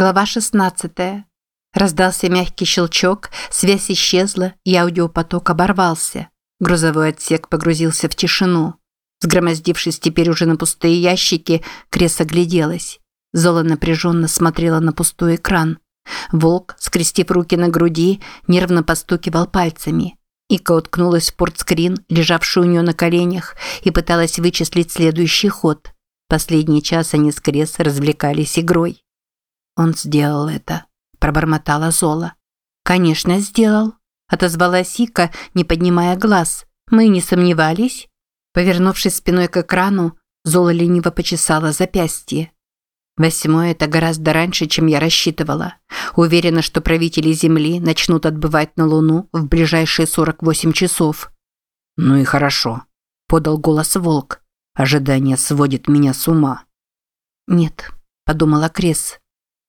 Глава 16. Раздался мягкий щелчок, связь исчезла, и аудиопоток оборвался. Грузовой отсек погрузился в тишину. Сгромоздившись теперь уже на пустые ящики, Крес огляделась. Зола напряженно смотрела на пустой экран. Волк, скрестив руки на груди, нервно постукивал пальцами. Ика уткнулась в портскрин, лежавший у нее на коленях, и пыталась вычислить следующий ход. Последний час они с Крес развлекались игрой. Он сделал это, пробормотала Зола. Конечно, сделал, отозвалась Ика, не поднимая глаз. Мы не сомневались. Повернувшись спиной к экрану, Зола лениво почесала запястье. Восьмое – это гораздо раньше, чем я рассчитывала. Уверена, что правители Земли начнут отбывать на Луну в ближайшие 48 часов. «Ну и хорошо», – подал голос Волк. «Ожидание сводит меня с ума». «Нет», – подумала Крес.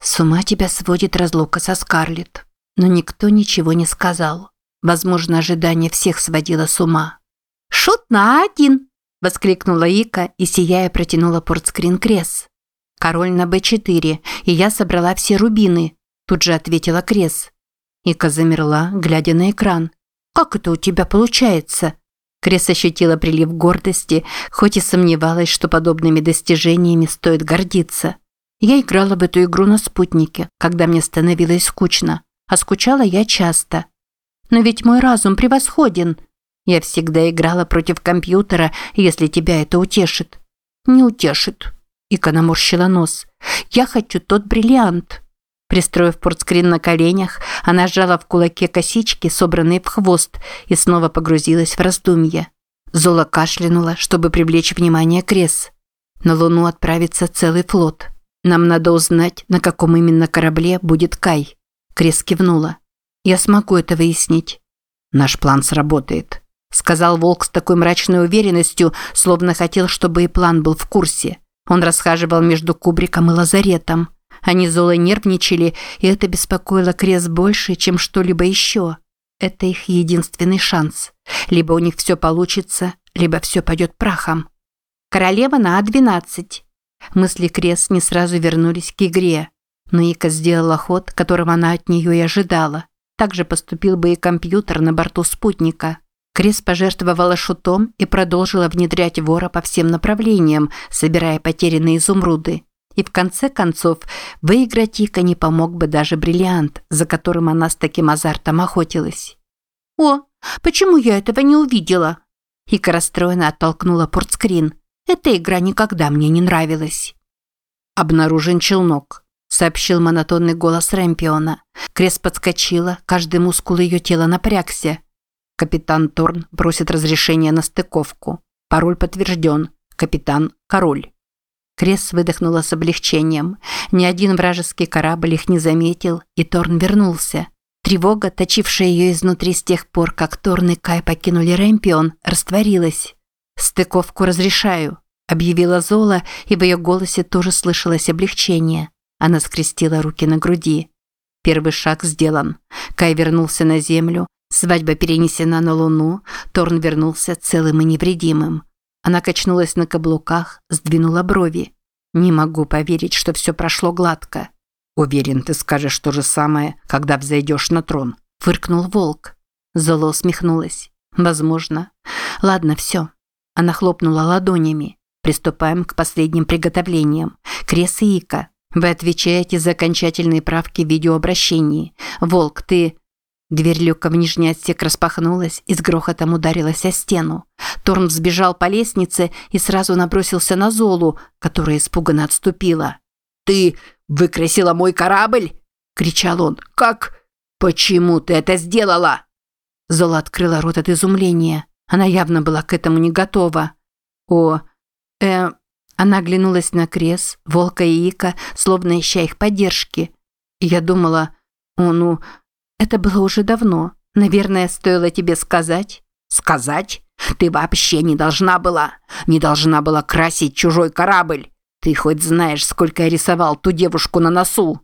С ума тебя сводит разлука со Скарлетт. Но никто ничего не сказал. Возможно, ожидание всех сводило с ума. «Шут на один!» – воскликнула Ика и, сияя, протянула портскрин Крес. «Король на Б4, и я собрала все рубины», – тут же ответила Крес. Ика замерла, глядя на экран. «Как это у тебя получается?» Крес ощутила прилив гордости, хоть и сомневалась, что подобными достижениями стоит гордиться. Я играла в эту игру на спутнике, когда мне становилось скучно, а скучала я часто. Но ведь мой разум превосходен. Я всегда играла против компьютера, если тебя это утешит. Не утешит. Ика наморщила нос. Я хочу тот бриллиант. Пристроив портскрин на коленях, она сжала в кулаке косички, собранные в хвост, и снова погрузилась в раздумья. Зола кашлянула, чтобы привлечь внимание Крес. На Луну отправится целый флот. Нам надо узнать, на каком именно корабле будет Кай. Крес кивнула. Я смогу это выяснить. Наш план сработает, сказал Волк с такой мрачной уверенностью, словно хотел, чтобы и план был в курсе. Он расхаживал между кубриком и лазаретом. Они золо нервничали, и это беспокоило Крес больше, чем что-либо еще. Это их единственный шанс. Либо у них все получится, либо все пойдет прахом. Королева на А-12. Мысли Крес не сразу вернулись к игре. Но Ика сделала ход, которого она от нее и ожидала. Так же поступил бы и компьютер на борту спутника. Крес пожертвовала шутом и продолжила внедрять вора по всем направлениям, собирая потерянные изумруды. И в конце концов, выиграть Ика не помог бы даже бриллиант, за которым она с таким азартом охотилась. «О, почему я этого не увидела?» Ика расстроенно оттолкнула портскрин. Эта игра никогда мне не нравилась. Обнаружен челнок, сообщил монотонный голос Рэмпиона. Крес подскочила, каждый мускул ее тела напрягся. Капитан Торн просит разрешения на стыковку. Пароль подтвержден. Капитан Король. Крес выдохнула с облегчением. Ни один вражеский корабль их не заметил, и Торн вернулся. Тревога, точившая ее изнутри с тех пор, как Торн и Кай покинули Рэмпион, растворилась. «Стыковку разрешаю», – объявила Зола, и в ее голосе тоже слышалось облегчение. Она скрестила руки на груди. Первый шаг сделан. Кай вернулся на землю, свадьба перенесена на Луну, Торн вернулся целым и невредимым. Она качнулась на каблуках, сдвинула брови. «Не могу поверить, что все прошло гладко». «Уверен, ты скажешь то же самое, когда взойдешь на трон», – фыркнул волк. Зола усмехнулась. «Возможно. Ладно, все. Она хлопнула ладонями. Приступаем к последним приготовлениям. Крес и Ика. Вы отвечаете за окончательные правки в видеообращении. Волк, ты... Дверь люка в нижний отсек распахнулась и с грохотом ударилась о стену. Торн взбежал по лестнице и сразу набросился на Золу, которая испуганно отступила. «Ты выкрасила мой корабль?» – кричал он. «Как? Почему ты это сделала?» Зола открыла рот от изумления. Она явно была к этому не готова. О, э, она оглянулась на Крес, Волка и Ика, словно ища их поддержки. И я думала, о, ну, это было уже давно. Наверное, стоило тебе сказать. Сказать? Ты вообще не должна была, не должна была красить чужой корабль. Ты хоть знаешь, сколько я рисовал ту девушку на носу?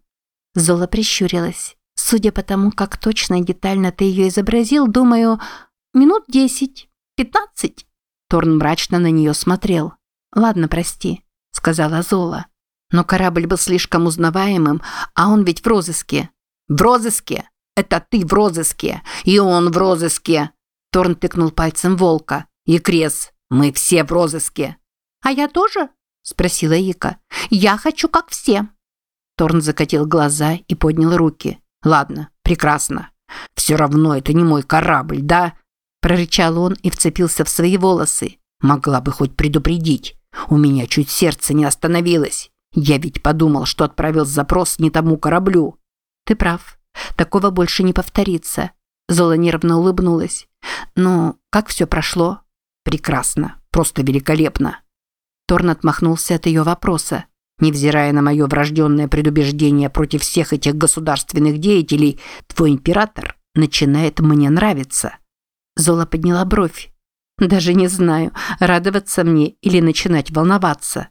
Зола прищурилась. Судя по тому, как точно и детально ты ее изобразил, думаю, минут десять. «Пятнадцать?» Торн мрачно на нее смотрел. «Ладно, прости», – сказала Зола. Но корабль был слишком узнаваемым, а он ведь в розыске. В розыске? Это ты в розыске, и он в розыске. Торн тыкнул пальцем волка. И Крес, мы все в розыске. А я тоже? Спросила Ика. Я хочу как все. Торн закатил глаза и поднял руки. Ладно, прекрасно. Все равно это не мой корабль, да? Прорычал он и вцепился в свои волосы. Могла бы хоть предупредить. У меня чуть сердце не остановилось. Я ведь подумал, что отправил запрос не тому кораблю. Ты прав. Такого больше не повторится. Зола нервно улыбнулась. Ну, как все прошло? Прекрасно. Просто великолепно. Торн отмахнулся от ее вопроса. Невзирая на мое врожденное предубеждение против всех этих государственных деятелей, твой император начинает мне нравиться. Зола подняла бровь. Даже не знаю, радоваться мне или начинать волноваться.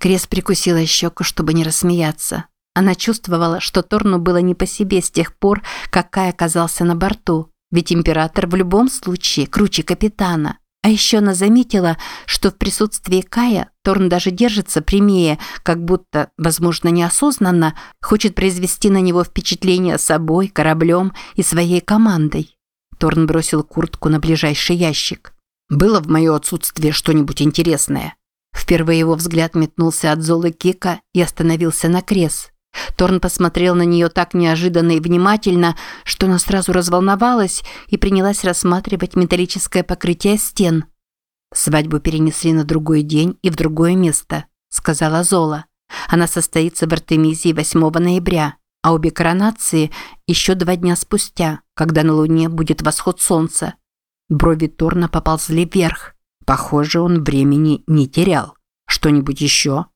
Крес прикусила щеку, чтобы не рассмеяться. Она чувствовала, что Торну было не по себе с тех пор, как Кай оказался на борту. Ведь император в любом случае круче капитана. А еще она заметила, что в присутствии Кая Торн даже держится прямее, как будто, возможно, неосознанно, хочет произвести на него впечатление собой, кораблем и своей командой. Торн бросил куртку на ближайший ящик. «Было в мое отсутствие что-нибудь интересное?» Впервые его взгляд метнулся от Золы Кика и остановился на Крес. Торн посмотрел на нее так неожиданно и внимательно, что она сразу разволновалась и принялась рассматривать металлическое покрытие стен. «Свадьбу перенесли на другой день и в другое место», – сказала Зола. «Она состоится в Артемизии 8 ноября, а обе коронации еще два дня спустя, когда на Луне будет восход Солнца». Брови Торна поползли вверх. Похоже, он времени не терял. Что-нибудь еще?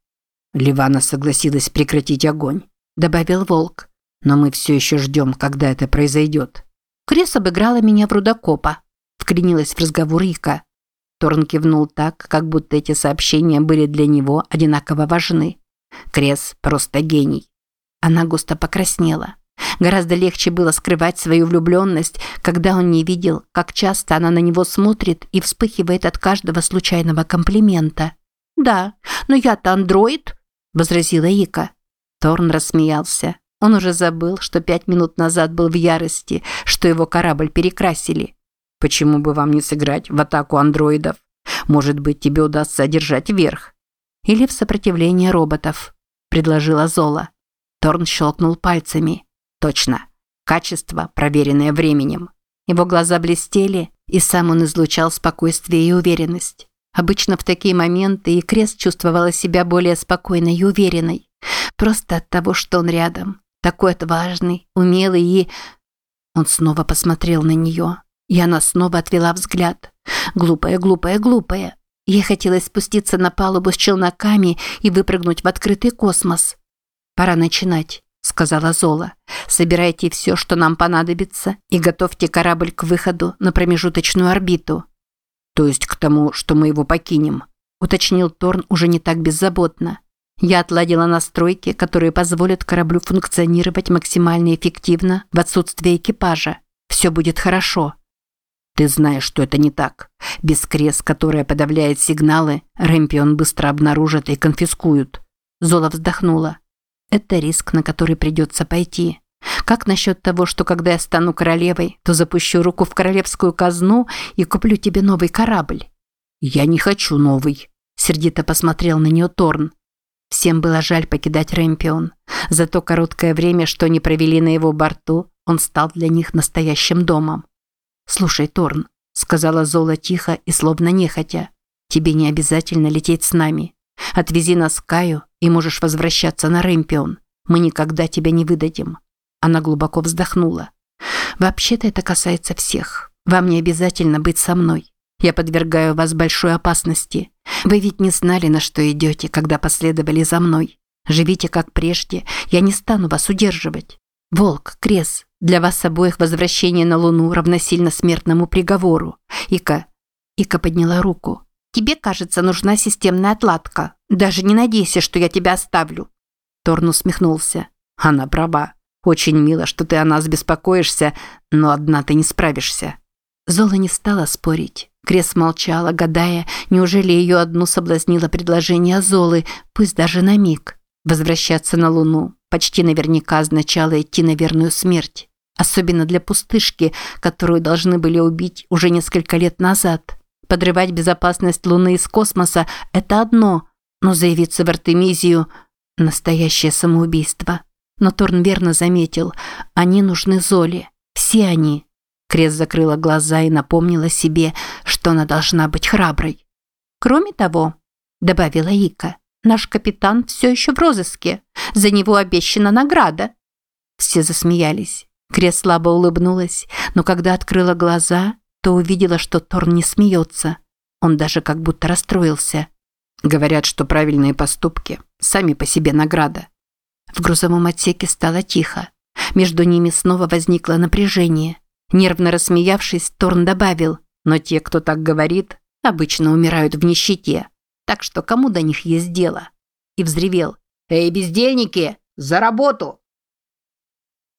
Ливана согласилась прекратить огонь, добавил Волк. Но мы все еще ждем, когда это произойдет. Крес обыграла меня в рудокопа. Вклинилась в разговор Ика. Торн кивнул так, как будто эти сообщения были для него одинаково важны. Крес просто гений. Она густо покраснела. Гораздо легче было скрывать свою влюбленность, когда он не видел, как часто она на него смотрит и вспыхивает от каждого случайного комплимента. «Да, но я-то андроид», – возразила Ика. Торн рассмеялся. Он уже забыл, что пять минут назад был в ярости, что его корабль перекрасили. «Почему бы вам не сыграть в атаку андроидов? Может быть, тебе удастся одержать верх?» «Или в сопротивление роботов», – предложила Зола. Торн щелкнул пальцами. Точно. Качество, проверенное временем. Его глаза блестели, и сам он излучал спокойствие и уверенность. Обычно в такие моменты и Крест чувствовала себя более спокойной и уверенной. Просто от того, что он рядом. Такой отважный, умелый и... Он снова посмотрел на нее, и она снова отвела взгляд. Глупая, глупая, глупая. Ей хотелось спуститься на палубу с челноками и выпрыгнуть в открытый космос. Пора начинать сказала Зола. «Собирайте все, что нам понадобится, и готовьте корабль к выходу на промежуточную орбиту». «То есть к тому, что мы его покинем», – уточнил Торн уже не так беззаботно. «Я отладила настройки, которые позволят кораблю функционировать максимально эффективно в отсутствие экипажа. Все будет хорошо». «Ты знаешь, что это не так. Без крес, которая подавляет сигналы, Рэмпион быстро обнаружат и конфискуют». Зола вздохнула. Это риск, на который придется пойти. Как насчет того, что когда я стану королевой, то запущу руку в королевскую казну и куплю тебе новый корабль? Я не хочу новый. Сердито посмотрел на нее Торн. Всем было жаль покидать Рэмпион. За то короткое время, что они провели на его борту, он стал для них настоящим домом. «Слушай, Торн», – сказала Зола тихо и словно нехотя, – «тебе не обязательно лететь с нами. Отвези нас к Каю и можешь возвращаться на Рэмпион. Мы никогда тебя не выдадим». Она глубоко вздохнула. «Вообще-то это касается всех. Вам не обязательно быть со мной. Я подвергаю вас большой опасности. Вы ведь не знали, на что идете, когда последовали за мной. Живите как прежде, я не стану вас удерживать. Волк, Крес, для вас обоих возвращение на Луну равносильно смертному приговору. Ика...» Ика подняла руку. Тебе, кажется, нужна системная отладка. Даже не надейся, что я тебя оставлю». Торн усмехнулся. «Она права. Очень мило, что ты о нас беспокоишься, но одна ты не справишься». Зола не стала спорить. Крес молчала, гадая, неужели ее одну соблазнило предложение Золы, пусть даже на миг. Возвращаться на Луну почти наверняка означало идти на верную смерть. Особенно для пустышки, которую должны были убить уже несколько лет назад. Подрывать безопасность Луны из космоса – это одно, но заявиться в Артемизию – настоящее самоубийство. Но Торн верно заметил – они нужны Золе. Все они. Крес закрыла глаза и напомнила себе, что она должна быть храброй. «Кроме того», – добавила Ика, – «наш капитан все еще в розыске. За него обещана награда». Все засмеялись. Крес слабо улыбнулась, но когда открыла глаза, то увидела, что Торн не смеется. Он даже как будто расстроился. Говорят, что правильные поступки сами по себе награда. В грузовом отсеке стало тихо. Между ними снова возникло напряжение. Нервно рассмеявшись, Торн добавил, но те, кто так говорит, обычно умирают в нищете. Так что кому до них есть дело? И взревел. «Эй, бездельники, за работу!»